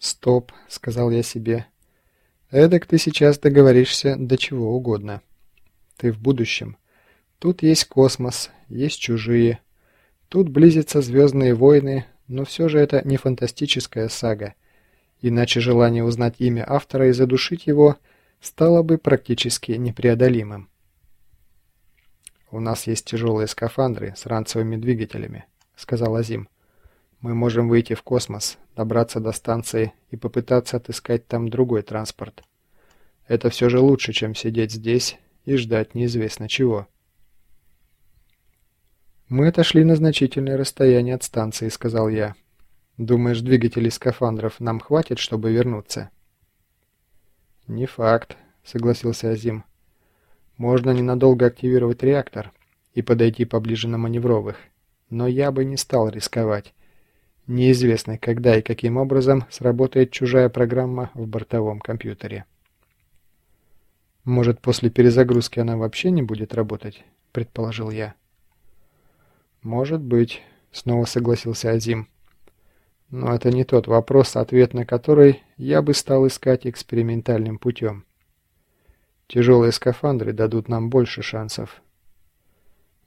«Стоп», — сказал я себе. «Эдак ты сейчас договоришься до чего угодно. Ты в будущем. Тут есть космос, есть чужие. Тут близятся звездные войны, но все же это не фантастическая сага. Иначе желание узнать имя автора и задушить его стало бы практически непреодолимым. «У нас есть тяжелые скафандры с ранцевыми двигателями», — сказал Азим. «Мы можем выйти в космос, добраться до станции и попытаться отыскать там другой транспорт. Это все же лучше, чем сидеть здесь и ждать неизвестно чего». «Мы отошли на значительное расстояние от станции», — сказал я. «Думаешь, двигателей скафандров нам хватит, чтобы вернуться?» «Не факт», — согласился Азим. Можно ненадолго активировать реактор и подойти поближе на маневровых, но я бы не стал рисковать. Неизвестно, когда и каким образом сработает чужая программа в бортовом компьютере. «Может, после перезагрузки она вообще не будет работать?» – предположил я. «Может быть», – снова согласился Азим. «Но это не тот вопрос, ответ на который я бы стал искать экспериментальным путем». Тяжелые скафандры дадут нам больше шансов.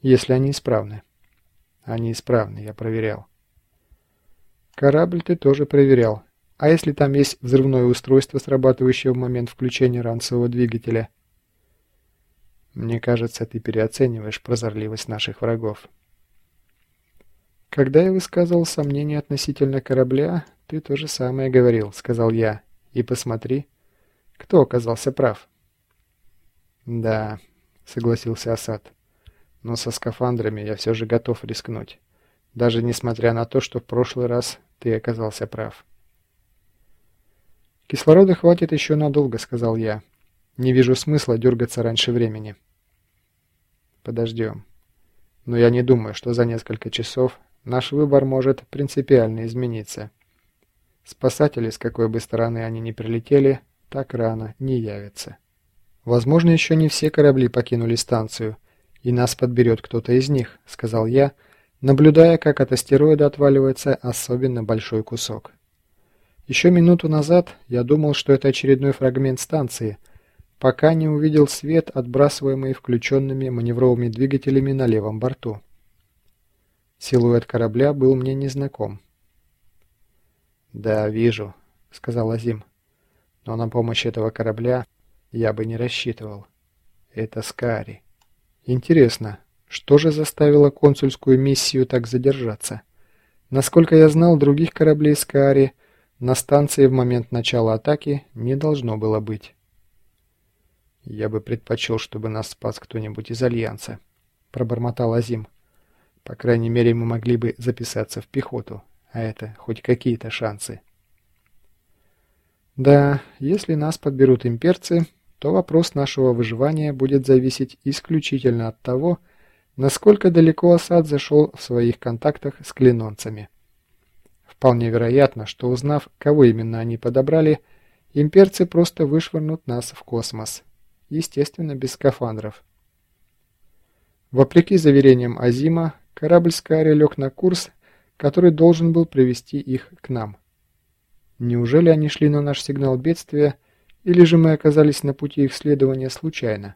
Если они исправны. Они исправны, я проверял. Корабль ты тоже проверял. А если там есть взрывное устройство, срабатывающее в момент включения ранцевого двигателя? Мне кажется, ты переоцениваешь прозорливость наших врагов. Когда я высказывал сомнения относительно корабля, ты то же самое говорил, сказал я. И посмотри, кто оказался прав. «Да», — согласился Асад. «Но со скафандрами я все же готов рискнуть, даже несмотря на то, что в прошлый раз ты оказался прав». «Кислорода хватит еще надолго», — сказал я. «Не вижу смысла дергаться раньше времени». «Подождем. Но я не думаю, что за несколько часов наш выбор может принципиально измениться. Спасатели, с какой бы стороны они ни прилетели, так рано не явятся». «Возможно, еще не все корабли покинули станцию, и нас подберет кто-то из них», — сказал я, наблюдая, как от астероида отваливается особенно большой кусок. Еще минуту назад я думал, что это очередной фрагмент станции, пока не увидел свет, отбрасываемый включенными маневровыми двигателями на левом борту. Силуэт корабля был мне незнаком. «Да, вижу», — сказал Азим. «Но на помощь этого корабля я бы не рассчитывал. Это Скари. Интересно, что же заставило консульскую миссию так задержаться? Насколько я знал, других кораблей Скари на станции в момент начала атаки не должно было быть. «Я бы предпочел, чтобы нас спас кто-нибудь из Альянса», — пробормотал Азим. «По крайней мере, мы могли бы записаться в пехоту, а это хоть какие-то шансы». «Да, если нас подберут имперцы, то вопрос нашего выживания будет зависеть исключительно от того, насколько далеко Асад зашел в своих контактах с клинонцами. Вполне вероятно, что узнав, кого именно они подобрали, имперцы просто вышвырнут нас в космос. Естественно, без скафандров. Вопреки заверениям Азима, корабль Скари лег на курс, который должен был привести их к нам. Неужели они шли на наш сигнал бедствия, или же мы оказались на пути их следования случайно?